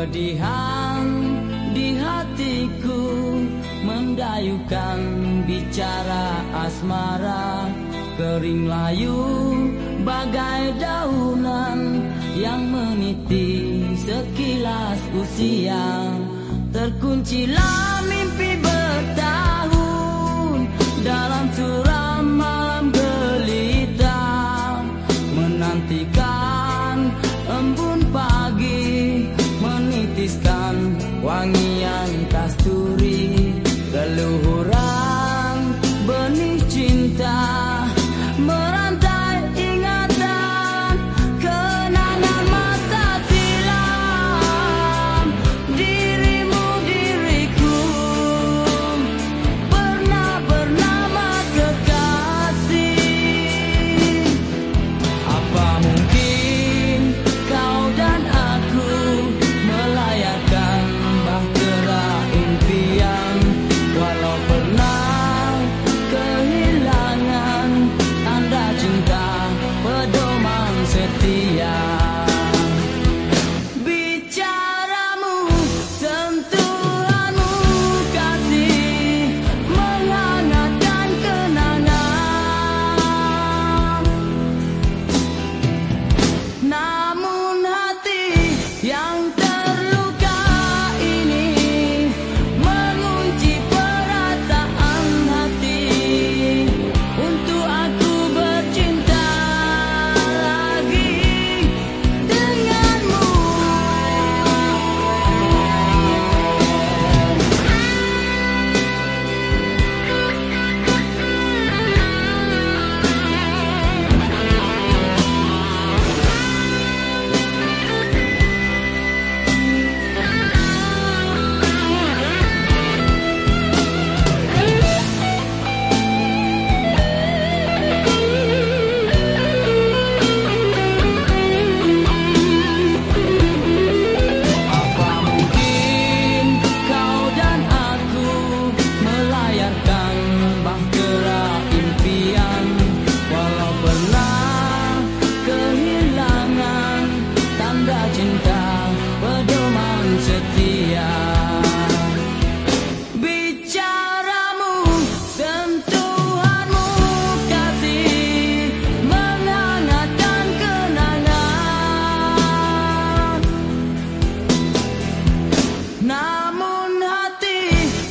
Kepedihan di hatiku Mendayukan bicara asmara. Kering layu bagai daunan Yang meniti sekilas usia. Terkuncilah mimpi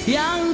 yang